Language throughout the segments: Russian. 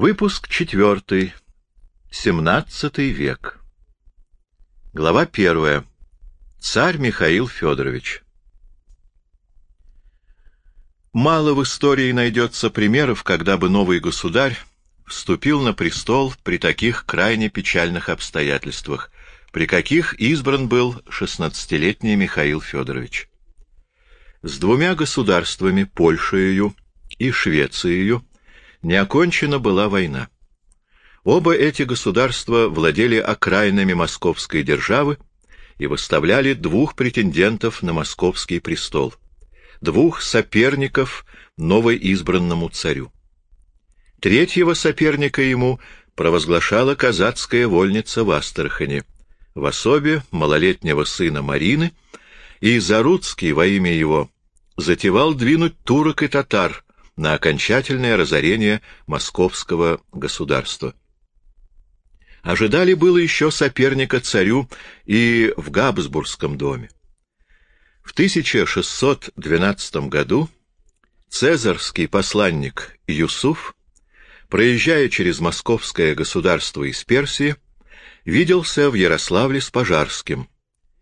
Выпуск четвертый. Семнадцатый век. Глава первая. Царь Михаил Федорович. Мало в истории найдется примеров, когда бы новый государь вступил на престол при таких крайне печальных обстоятельствах, при каких избран был шестнадцатилетний Михаил Федорович. С двумя государствами, Польшею и Швецией, не окончена была война. Оба эти государства владели окраинами московской державы и выставляли двух претендентов на московский престол, двух соперников новоизбранному царю. Третьего соперника ему провозглашала казацкая вольница в Астрахани, в особе малолетнего сына Марины, и Заруцкий во имя его затевал двинуть турок и татар на окончательное разорение московского государства. Ожидали было еще соперника царю и в Габсбургском доме. В 1612 году цезарский посланник Юсуф, проезжая через московское государство из Персии, виделся в Ярославле с Пожарским,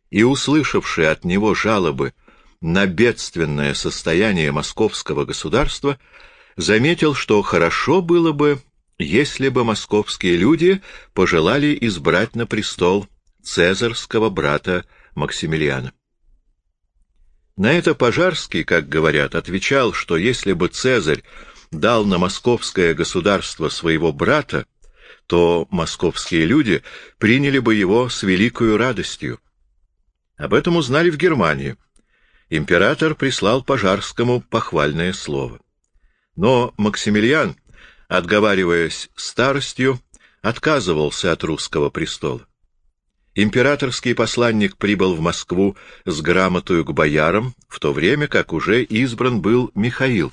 и, услышавший от него жалобы на бедственное состояние московского государства, заметил, что хорошо было бы, если бы московские люди пожелали избрать на престол цезарского брата Максимилиана. На это Пожарский, как говорят, отвечал, что если бы Цезарь дал на московское государство своего брата, то московские люди приняли бы его с великою радостью. Об этом узнали в Германии император прислал Пожарскому похвальное слово. Но Максимилиан, отговариваясь старостью, отказывался от русского престола. Императорский посланник прибыл в Москву с грамотою к боярам, в то время как уже избран был Михаил,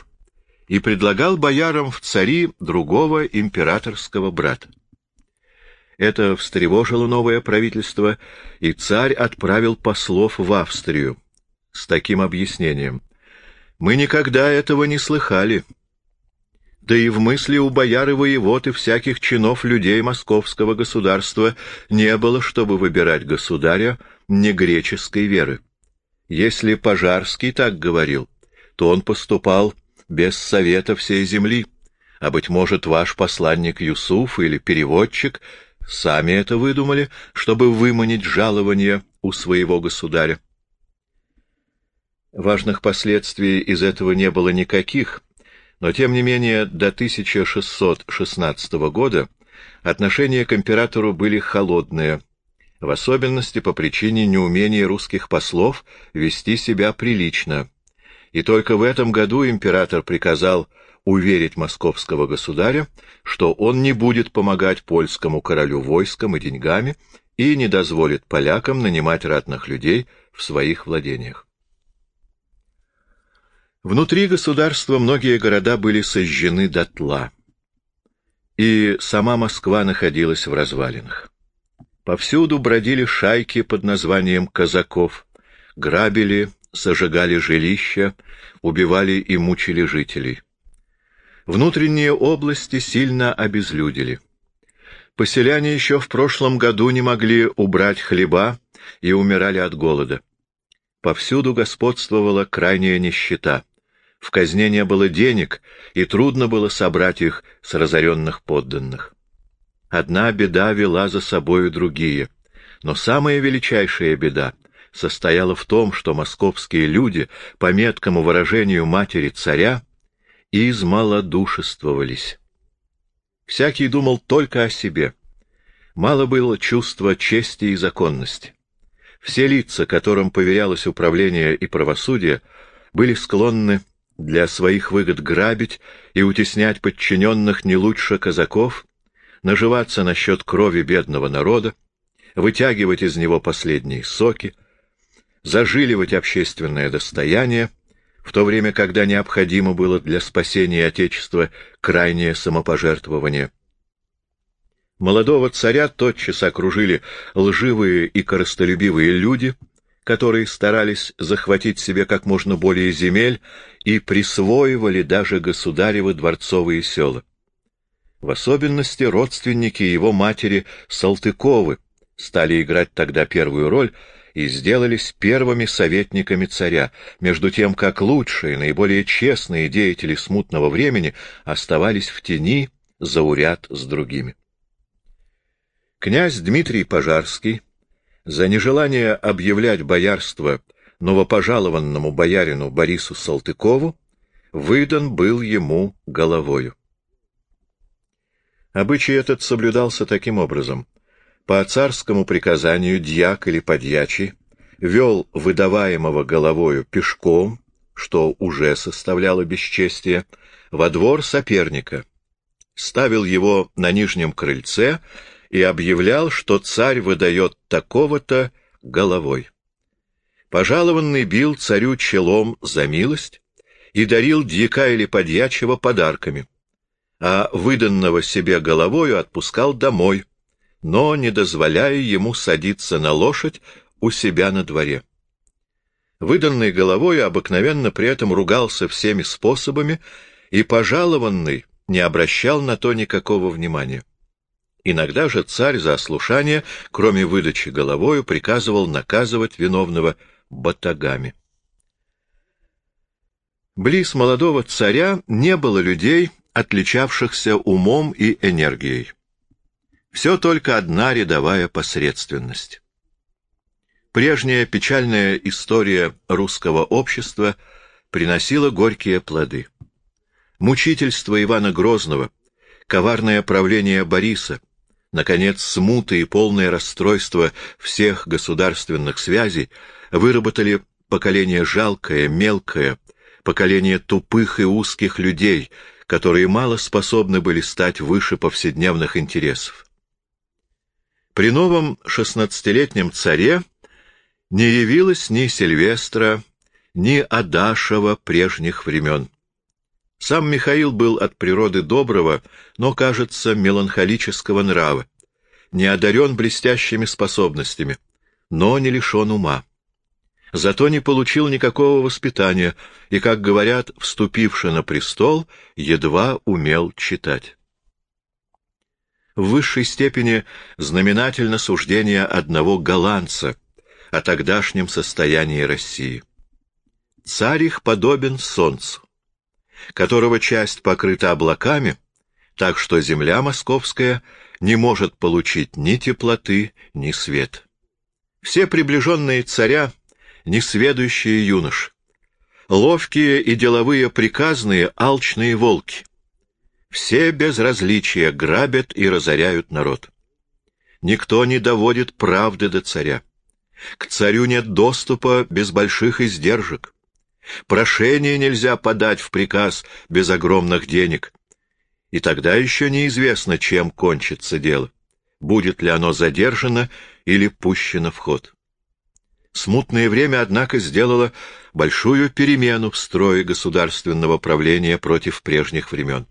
и предлагал боярам в цари другого императорского брата. Это встревожило новое правительство, и царь отправил послов в Австрию, с таким объяснением. «Мы никогда этого не слыхали. Да и в мысли у бояр и воевод и всяких чинов людей московского государства не было, чтобы выбирать государя не греческой веры. Если Пожарский так говорил, то он поступал без совета всей земли, а, быть может, ваш посланник Юсуф или переводчик сами это выдумали, чтобы выманить жалование у своего государя. Важных последствий из этого не было никаких, но тем не менее до 1616 года отношения к императору были холодные, в особенности по причине неумения русских послов вести себя прилично. И только в этом году император приказал уверить московского государя, что он не будет помогать польскому королю войском и деньгами и не дозволит полякам нанимать ратных людей в своих владениях. Внутри государства многие города были сожжены дотла, и сама Москва находилась в развалинах. Повсюду бродили шайки под названием казаков, грабили, сожигали жилища, убивали и мучили жителей. Внутренние области сильно обезлюдили. Поселяне еще в прошлом году не могли убрать хлеба и умирали от голода. Повсюду господствовала крайняя нищета. В казне не было денег, и трудно было собрать их с разоренных подданных. Одна беда вела за собою другие, но самая величайшая беда состояла в том, что московские люди, по меткому выражению матери царя, измалодушествовались. Всякий думал только о себе. Мало было чувства чести и законности. Все лица, которым поверялось управление и правосудие, были склонны для своих выгод грабить и утеснять подчиненных не лучше казаков, наживаться насчет крови бедного народа, вытягивать из него последние соки, зажиливать общественное достояние, в то время, когда необходимо было для спасения Отечества крайнее самопожертвование. Молодого царя тотчас окружили лживые и коростолюбивые люди — которые старались захватить себе как можно более земель и присвоивали даже государевы дворцовые села. В особенности родственники его матери Салтыковы стали играть тогда первую роль и сделались первыми советниками царя, между тем как лучшие, наиболее честные деятели смутного времени оставались в тени зауряд с другими. Князь Дмитрий Пожарский за нежелание объявлять боярство новопожалованному боярину Борису Салтыкову выдан был ему головою. Обычай этот соблюдался таким образом. По царскому приказанию дьяк или подьячий вел выдаваемого головою пешком, что уже составляло бесчестие, во двор соперника, ставил его на нижнем крыльце и объявлял, что царь выдает такого-то головой. Пожалованный бил царю челом за милость и дарил дьяка или подьячего подарками, а выданного себе головою отпускал домой, но не дозволяя ему садиться на лошадь у себя на дворе. Выданный головой обыкновенно при этом ругался всеми способами, и пожалованный не обращал на то никакого внимания. Иногда же царь за ослушание, кроме выдачи головою, приказывал наказывать виновного батагами. Близ молодого царя не было людей, отличавшихся умом и энергией. Все только одна рядовая посредственность. Прежняя печальная история русского общества приносила горькие плоды. Мучительство Ивана Грозного, коварное правление Бориса — Наконец, смуты и полное расстройство всех государственных связей выработали поколение жалкое, мелкое, поколение тупых и узких людей, которые мало способны были стать выше повседневных интересов. При новом шестнадцатилетнем царе не явилось ни Сильвестра, ни Адашева прежних времен. Сам Михаил был от природы доброго, но, кажется, меланхолического нрава, не одарен блестящими способностями, но не лишен ума. Зато не получил никакого воспитания и, как говорят, вступивший на престол, едва умел читать. В высшей степени знаменательно суждение одного голландца о тогдашнем состоянии России. Царь их подобен солнцу которого часть покрыта облаками, так что земля московская не может получить ни теплоты, ни свет. Все приближенные царя — несведущие юноши, ловкие и деловые приказные алчные волки. Все без различия грабят и разоряют народ. Никто не доводит правды до царя. К царю нет доступа без больших издержек. Прошение нельзя подать в приказ без огромных денег. И тогда еще неизвестно, чем кончится дело, будет ли оно задержано или пущено в ход. Смутное время, однако, сделало большую перемену в строе государственного правления против прежних времен.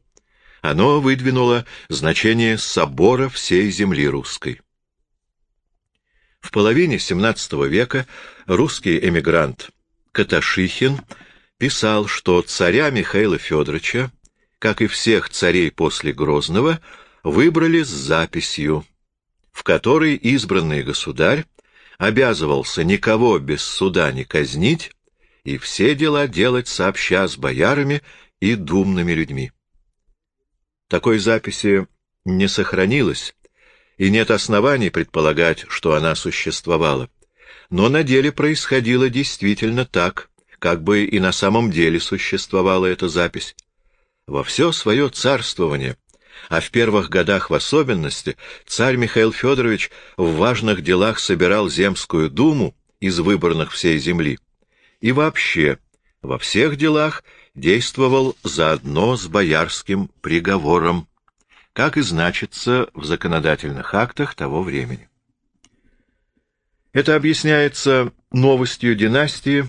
Оно выдвинуло значение собора всей земли русской. В половине XVII века русский эмигрант Каташихин писал, что царя Михаила Федоровича, как и всех царей после Грозного, выбрали с записью, в которой избранный государь обязывался никого без суда не казнить и все дела делать сообща с боярами и думными людьми. Такой записи не сохранилось, и нет оснований предполагать, что она существовала но на деле происходило действительно так, как бы и на самом деле существовала эта запись. Во все свое царствование, а в первых годах в особенности, царь Михаил Федорович в важных делах собирал земскую думу из выборных всей земли и вообще во всех делах действовал заодно с боярским приговором, как и значится в законодательных актах того времени. Это объясняется новостью династии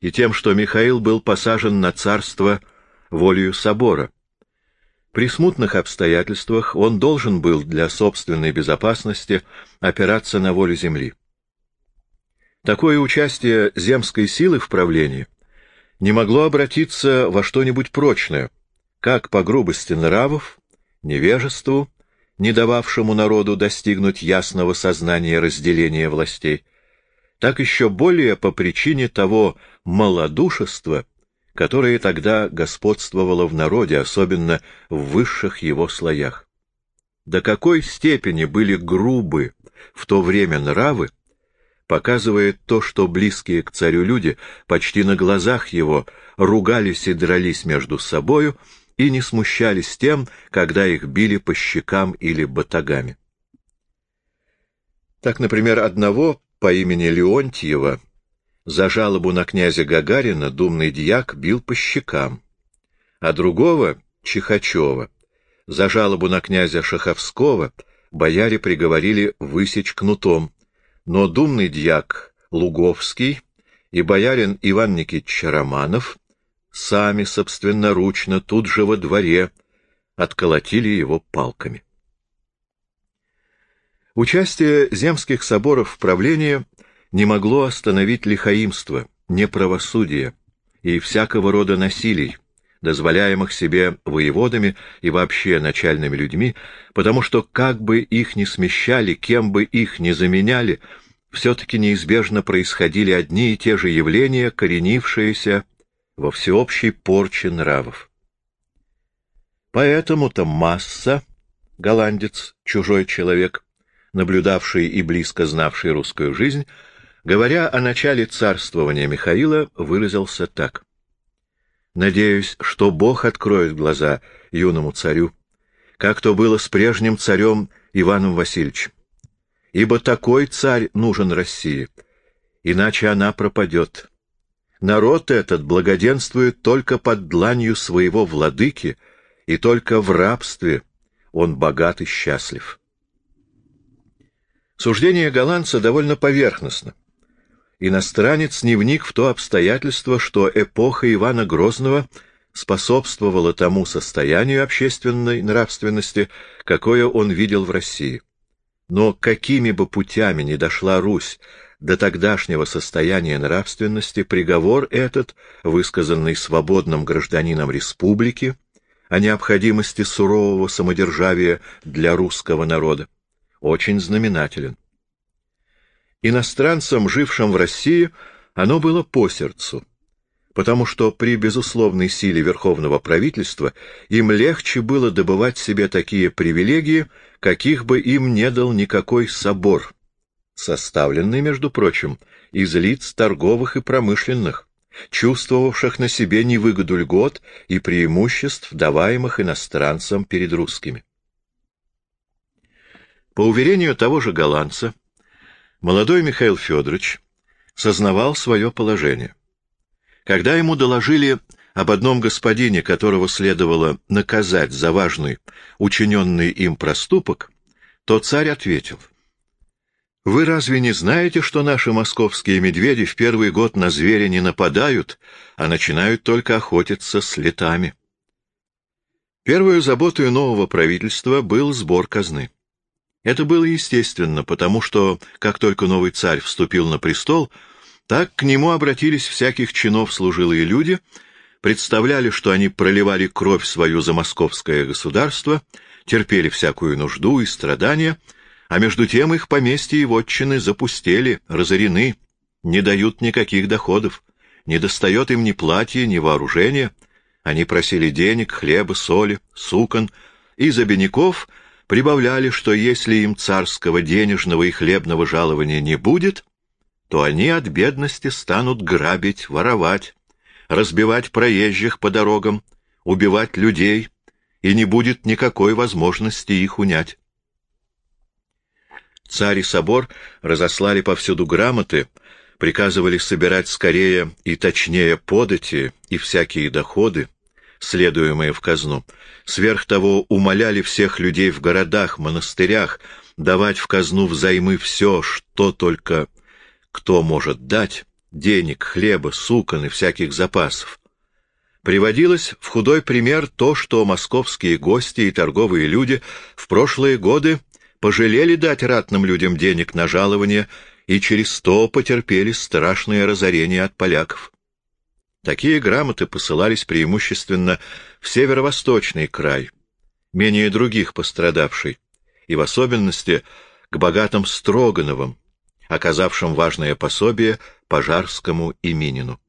и тем, что Михаил был посажен на царство волею собора. При смутных обстоятельствах он должен был для собственной безопасности опираться на волю земли. Такое участие земской силы в правлении не могло обратиться во что-нибудь прочное, как по грубости нравов невежеству, не дававшему народу достигнуть ясного сознания разделения властей, так еще более по причине того малодушества, которое тогда господствовало в народе, особенно в высших его слоях. До какой степени были грубы в то время нравы, показывает то, что близкие к царю люди почти на глазах его ругались и дрались между собою и не смущались тем, когда их били по щекам или батагами. Так, например, одного по имени Леонтьева за жалобу на князя Гагарина думный дьяк бил по щекам, а другого, Чихачева, за жалобу на князя Шаховского бояре приговорили высечь кнутом, но думный дьяк Луговский и боярин Иван Никитич Романов сами собственноручно тут же во дворе отколотили его палками. Участие земских соборов в правлении не могло остановить лихаимство, неправосудие и всякого рода насилий, дозволяемых себе воеводами и вообще начальными людьми, потому что как бы их ни смещали, кем бы их ни заменяли, все-таки неизбежно происходили одни и те же явления, коренившиеся во всеобщей порче нравов. Поэтому-то масса, голландец, чужой человек, наблюдавший и близко знавший русскую жизнь, говоря о начале царствования Михаила, выразился так. Надеюсь, что Бог откроет глаза юному царю, как то было с прежним царем Иваном Васильевичем. Ибо такой царь нужен России, иначе она пропадет. Народ этот благоденствует только под дланью своего владыки, и только в рабстве он богат и счастлив. Суждение голландца довольно поверхностно иностранец не вник в то обстоятельство, что эпоха Ивана Грозного способствовала тому состоянию общественной нравственности, какое он видел в России. Но какими бы путями ни дошла Русь до тогдашнего состояния нравственности, приговор этот, высказанный свободным гражданином республики, о необходимости сурового самодержавия для русского народа, очень знаменателен. Иностранцам, жившим в России, оно было по сердцу, потому что при безусловной силе верховного правительства им легче было добывать себе такие привилегии, каких бы им не дал никакой собор, составленный, между прочим, из лиц торговых и промышленных, чувствовавших на себе невыгоду льгот и преимуществ, даваемых иностранцам перед русскими. По уверению того же голландца, Молодой Михаил Федорович сознавал свое положение. Когда ему доложили об одном господине, которого следовало наказать за важный, учиненный им проступок, то царь ответил, «Вы разве не знаете, что наши московские медведи в первый год на зверя не нападают, а начинают только охотиться с летами?» Первую заботой нового правительства был сбор казны. Это было естественно, потому что, как только новый царь вступил на престол, так к нему обратились всяких чинов служилые люди, представляли, что они проливали кровь свою за московское государство, терпели всякую нужду и страдания, а между тем их поместья и вотчины запустели, разорены, не дают никаких доходов, не достает им ни платья, ни вооружения, они просили денег, хлеба, соли, сукон, и за бедняков — прибавляли, что если им царского денежного и хлебного жалования не будет, то они от бедности станут грабить, воровать, разбивать проезжих по дорогам, убивать людей, и не будет никакой возможности их унять. Царь и собор разослали повсюду грамоты, приказывали собирать скорее и точнее подати и всякие доходы, следуемые в казну. Сверх того умоляли всех людей в городах, монастырях давать в казну взаймы все, что только кто может дать, денег, хлеба, сукон и всяких запасов. Приводилось в худой пример то, что московские гости и торговые люди в прошлые годы пожалели дать ратным людям денег на жалование и через то потерпели страшное разорение от поляков. Такие грамоты посылались преимущественно в северо-восточный край, менее других пострадавший, и в особенности к богатым Строгановым, оказавшим важное пособие Пожарскому и Минину.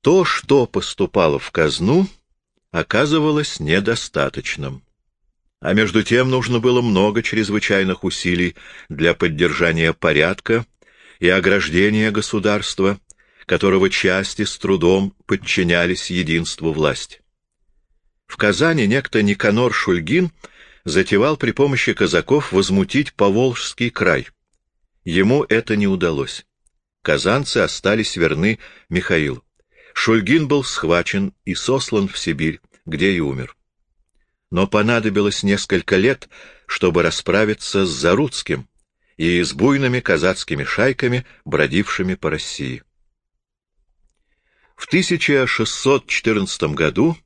То, что поступало в казну, оказывалось недостаточным. А между тем нужно было много чрезвычайных усилий для поддержания порядка и ограждения государства, которого части с трудом подчинялись единству власти. В Казани некто Никанор Шульгин затевал при помощи казаков возмутить Поволжский край. Ему это не удалось. Казанцы остались верны Михаилу. Шульгин был схвачен и сослан в Сибирь, где и умер. Но понадобилось несколько лет, чтобы расправиться с Заруцким и с буйными казацкими шайками, бродившими по России. В 1614 году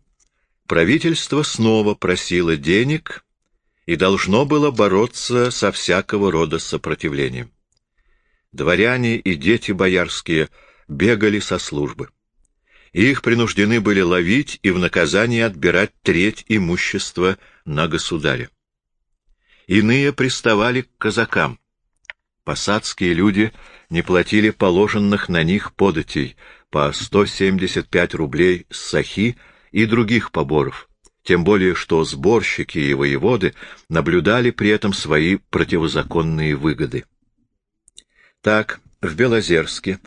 правительство снова просило денег и должно было бороться со всякого рода сопротивлением. Дворяне и дети боярские бегали со службы. Их принуждены были ловить и в наказание отбирать треть имущества на государя. Иные приставали к казакам. Посадские люди не платили положенных на них податей по 175 рублей с сахи и других поборов, тем более что сборщики и воеводы наблюдали при этом свои противозаконные выгоды. Так, в Белозерске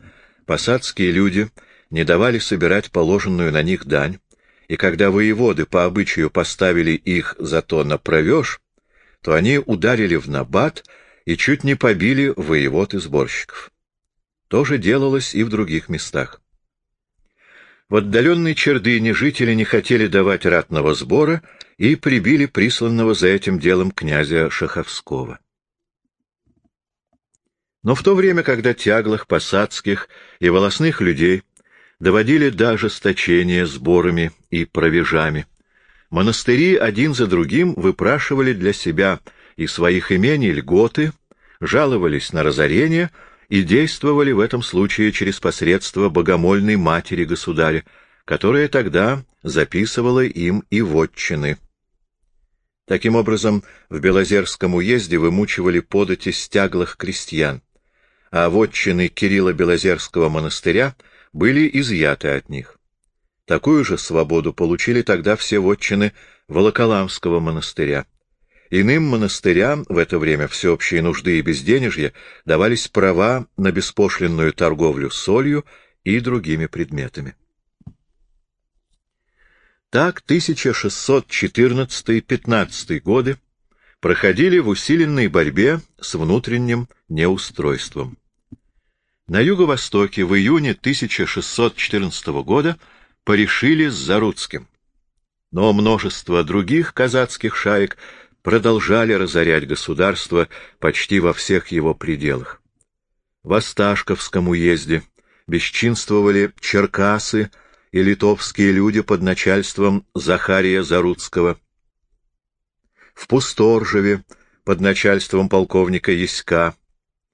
посадские люди не давали собирать положенную на них дань, и когда воеводы по обычаю поставили их зато на провеж, то они ударили в набат и чуть не побили воевод и сборщиков. То же делалось и в других местах. В отдаленной Чердыне жители не хотели давать ратного сбора и прибили присланного за этим делом князя Шаховского. Но в то время, когда тяглых, посадских и волосных людей доводили до ожесточения сборами и провежами. Монастыри один за другим выпрашивали для себя и своих имений льготы, жаловались на разорение и действовали в этом случае через посредство богомольной матери государя, которая тогда записывала им и вотчины. Таким образом, в Белозерском уезде вымучивали подати стяглых крестьян, а вотчины Кирилла Белозерского монастыря — были изъяты от них. Такую же свободу получили тогда все вотчины Волоколамского монастыря. Иным монастырям в это время всеобщей нужды и безденежья давались права на беспошлинную торговлю солью и другими предметами. Так 1614-15 годы проходили в усиленной борьбе с внутренним неустройством. На юго-востоке в июне 1614 года порешили с Заруцким. Но множество других казацких шаек продолжали разорять государство почти во всех его пределах. В Осташковском уезде бесчинствовали черкасы и литовские люди под начальством Захария Заруцкого. В Пусторжеве под начальством полковника Яська,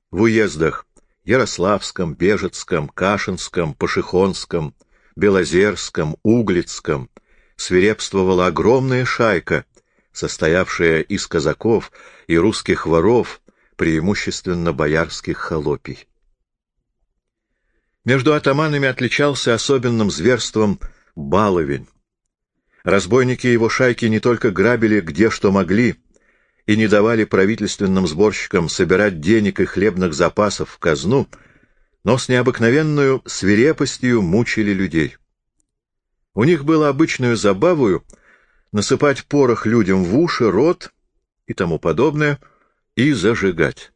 в уездах Ярославском, Бежецком, Кашинском, Пашихонском, Белозерском, Углицком свирепствовала огромная шайка, состоявшая из казаков и русских воров, преимущественно боярских холопий. Между атаманами отличался особенным зверством Баловень. Разбойники его шайки не только грабили где что могли, и не давали правительственным сборщикам собирать денег и хлебных запасов в казну, но с необыкновенную свирепостью мучили людей. У них было обычную забавою насыпать порох людям в уши, рот и тому подобное, и зажигать.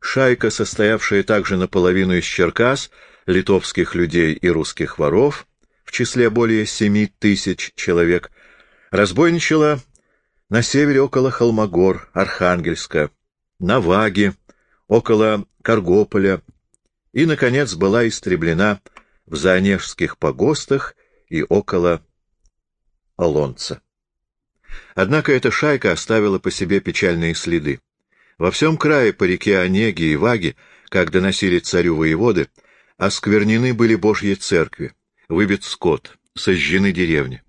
Шайка, состоявшая также наполовину из Черкас, литовских людей и русских воров, в числе более семи тысяч человек, разбойничала на севере около Холмогор, Архангельска, на Ваге, около Каргополя и, наконец, была истреблена в Заонежских погостах и около Олонца. Однако эта шайка оставила по себе печальные следы. Во всем крае по реке Онеги и Ваге, как доносили царю воеводы, осквернены были Божьи церкви, выбит скот, сожжены деревни.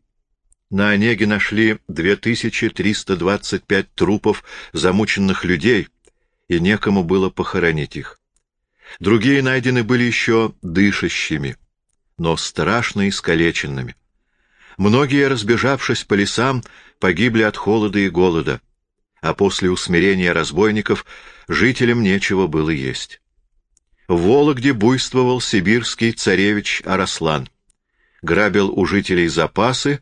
На Онеге нашли 2325 трупов замученных людей, и некому было похоронить их. Другие найдены были еще дышащими, но страшно искалеченными. Многие, разбежавшись по лесам, погибли от холода и голода, а после усмирения разбойников жителям нечего было есть. В Вологде буйствовал сибирский царевич Араслан, грабил у жителей запасы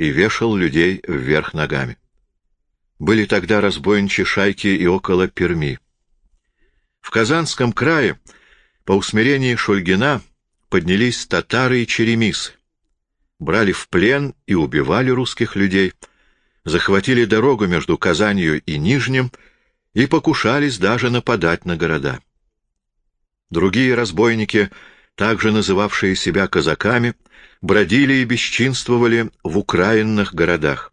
и вешал людей вверх ногами. Были тогда разбойничьи шайки и около Перми. В Казанском крае по усмирении Шульгина поднялись татары и черемисы, брали в плен и убивали русских людей, захватили дорогу между Казанью и Нижним и покушались даже нападать на города. Другие разбойники, также называвшие себя казаками, бродили и бесчинствовали в украинных городах.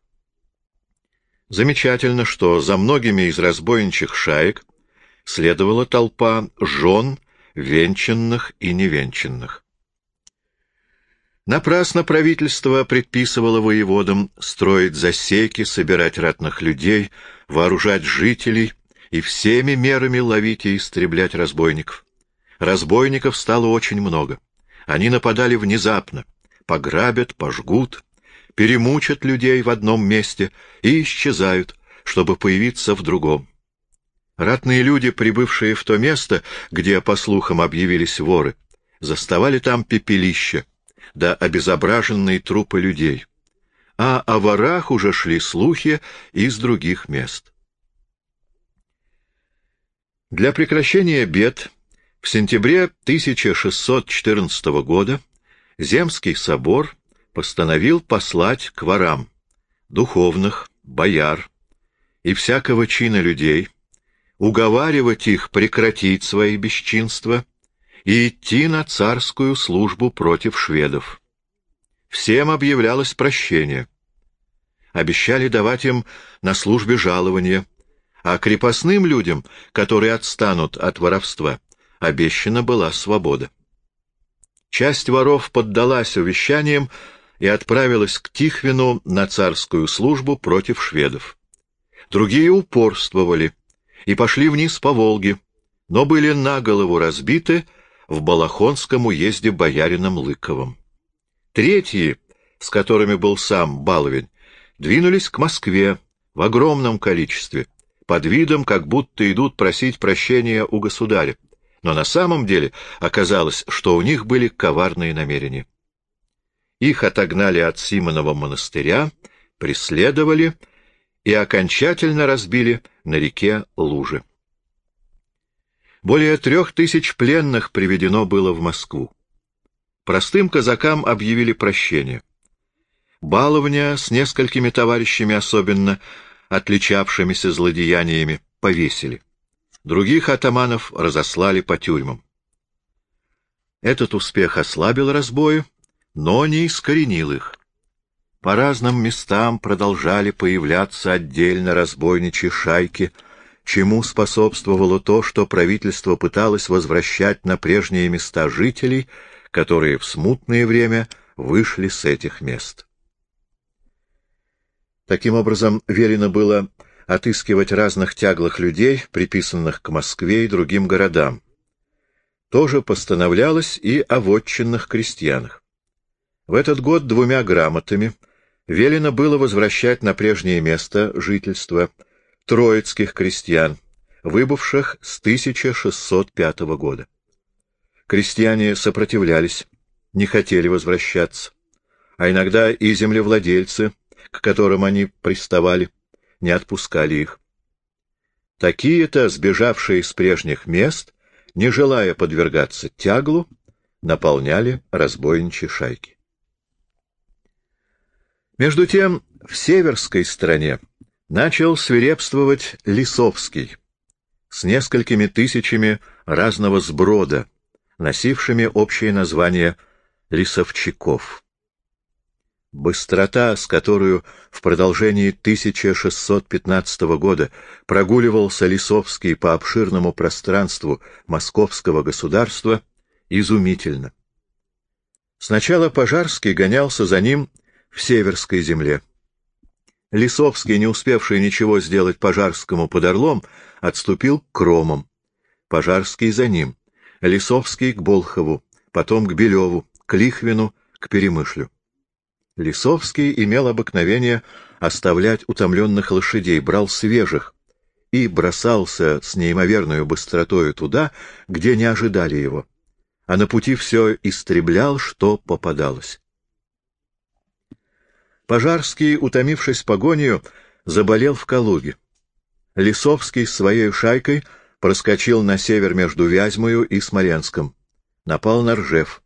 Замечательно, что за многими из разбойничьих шаек следовала толпа жен, венчанных и невенчанных. Напрасно правительство предписывало воеводам строить засеки, собирать ратных людей, вооружать жителей и всеми мерами ловить и истреблять разбойников. Разбойников стало очень много. Они нападали внезапно, пограбят, пожгут, перемучат людей в одном месте и исчезают, чтобы появиться в другом. Ратные люди, прибывшие в то место, где, по слухам, объявились воры, заставали там пепелища, да обезображенные трупы людей. А о ворах уже шли слухи из других мест. Для прекращения бед в сентябре 1614 года Земский собор постановил послать к ворам духовных, бояр и всякого чина людей, уговаривать их прекратить свои бесчинства и идти на царскую службу против шведов. Всем объявлялось прощение. Обещали давать им на службе жалования, а крепостным людям, которые отстанут от воровства, обещана была свобода. Часть воров поддалась увещаниям и отправилась к Тихвину на царскую службу против шведов. Другие упорствовали и пошли вниз по Волге, но были на голову разбиты в Балахонском уезде боярином Лыковым. Третьи, с которыми был сам Баловень, двинулись к Москве в огромном количестве, под видом, как будто идут просить прощения у государя но на самом деле оказалось, что у них были коварные намерения. Их отогнали от Симонова монастыря, преследовали и окончательно разбили на реке Лужи. Более трех тысяч пленных приведено было в Москву. Простым казакам объявили прощение. Баловня с несколькими товарищами особенно, отличавшимися злодеяниями, повесили. Других атаманов разослали по тюрьмам. Этот успех ослабил разбою, но не искоренил их. По разным местам продолжали появляться отдельно разбойничьи шайки, чему способствовало то, что правительство пыталось возвращать на прежние места жителей, которые в смутное время вышли с этих мест. Таким образом, велено было отыскивать разных тяглых людей, приписанных к Москве и другим городам. Тоже постановлялось и о вотчинных крестьянах. В этот год двумя грамотами велено было возвращать на прежнее место жительства троицких крестьян, выбывших с 1605 года. Крестьяне сопротивлялись, не хотели возвращаться, а иногда и землевладельцы, к которым они приставали, не отпускали их. Такие-то, сбежавшие с прежних мест, не желая подвергаться тяглу, наполняли разбойничьи шайки. Между тем, в северской стране начал свирепствовать Лисовский с несколькими тысячами разного сброда, носившими общее название «лисовчаков». Быстрота, с которой в продолжении 1615 года прогуливался Лисовский по обширному пространству московского государства, изумительна. Сначала Пожарский гонялся за ним в Северской земле. Лисовский, не успевший ничего сделать Пожарскому под Орлом, отступил к Кромам. Пожарский за ним. Лисовский к Болхову, потом к Белеву, к Лихвину, к Перемышлю. Лисовский имел обыкновение оставлять утомленных лошадей, брал свежих и бросался с неимоверной быстротою туда, где не ожидали его, а на пути все истреблял, что попадалось. Пожарский, утомившись погонью, заболел в Калуге. Лисовский с своей шайкой проскочил на север между Вязьмою и Смоленском, напал на Ржев,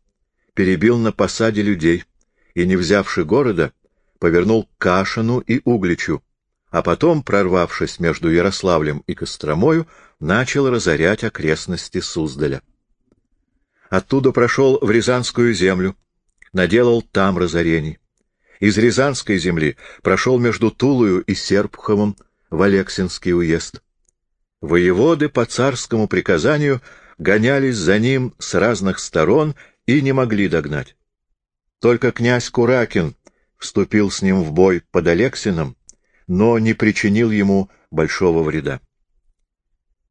перебил на посаде людей и, не взявши города, повернул к Кашину и Угличу, а потом, прорвавшись между Ярославлем и Костромою, начал разорять окрестности Суздаля. Оттуда прошел в Рязанскую землю, наделал там разорений из Рязанской земли прошел между Тулою и Серпуховым в Алексинский уезд. Воеводы по царскому приказанию гонялись за ним с разных сторон и не могли догнать. Только князь Куракин вступил с ним в бой под Алексином, но не причинил ему большого вреда.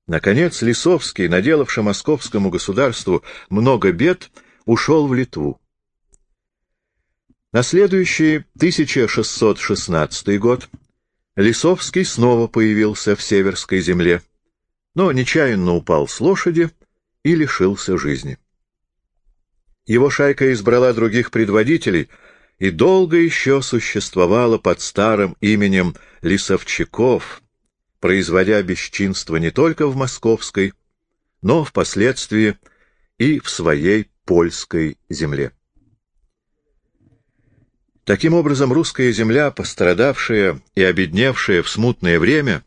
Наконец Лисовский, наделавший московскому государству много бед, ушел в Литву. На следующий 1616 год Лисовский снова появился в Северской земле, но нечаянно упал с лошади и лишился жизни. Его шайка избрала других предводителей и долго еще существовала под старым именем Лисовчаков, производя бесчинство не только в Московской, но впоследствии и в своей польской земле. Таким образом, русская земля, пострадавшая и обедневшая в смутное время,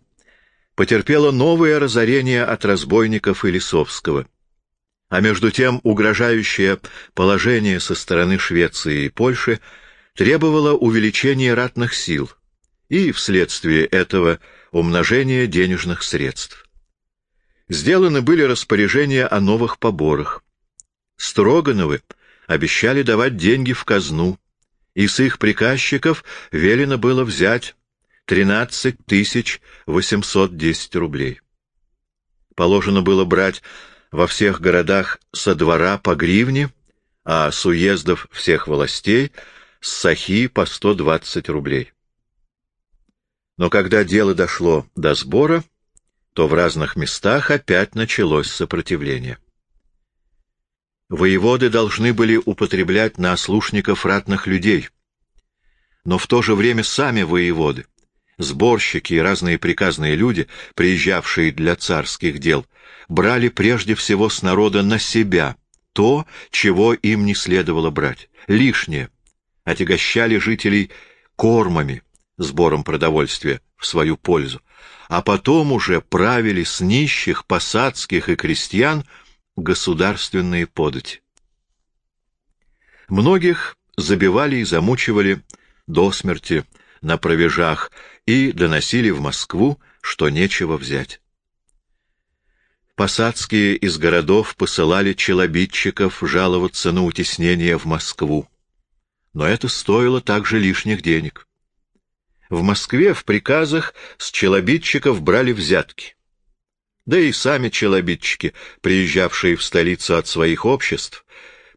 потерпела новое разорение от разбойников и Лисовского. А между тем угрожающее положение со стороны Швеции и Польши требовало увеличения ратных сил и, вследствие этого, умножения денежных средств. Сделаны были распоряжения о новых поборах. Строгановы обещали давать деньги в казну, и с их приказчиков велено было взять 13 810 рублей. Положено было брать во всех городах со двора по гривне, а с уездов всех властей с сахи по 120 рублей. Но когда дело дошло до сбора, то в разных местах опять началось сопротивление. Воеводы должны были употреблять на ослушников ратных людей. Но в то же время сами воеводы, сборщики и разные приказные люди, приезжавшие для царских дел, брали прежде всего с народа на себя то, чего им не следовало брать, лишнее, отягощали жителей кормами, сбором продовольствия в свою пользу, а потом уже правили с нищих, посадских и крестьян государственные подати. Многих забивали и замучивали до смерти на провежах и доносили в Москву, что нечего взять. Посадские из городов посылали челобитчиков жаловаться на утеснение в Москву. Но это стоило также лишних денег. В Москве в приказах с челобитчиков брали взятки да и сами челобитчики, приезжавшие в столицу от своих обществ,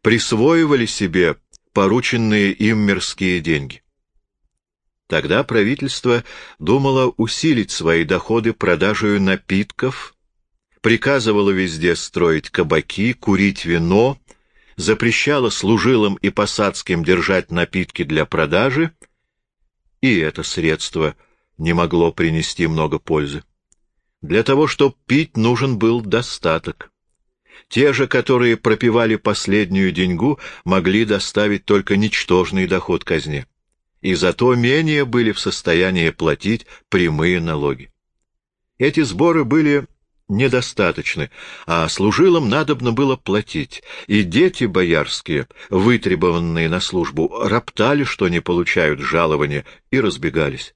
присвоивали себе порученные им мирские деньги. Тогда правительство думало усилить свои доходы продажей напитков, приказывало везде строить кабаки, курить вино, запрещало служилым и посадским держать напитки для продажи, и это средство не могло принести много пользы. Для того, чтобы пить, нужен был достаток. Те же, которые пропивали последнюю деньгу, могли доставить только ничтожный доход казне. И зато менее были в состоянии платить прямые налоги. Эти сборы были недостаточны, а служилым надобно было платить, и дети боярские, вытребованные на службу, роптали, что не получают жалования, и разбегались.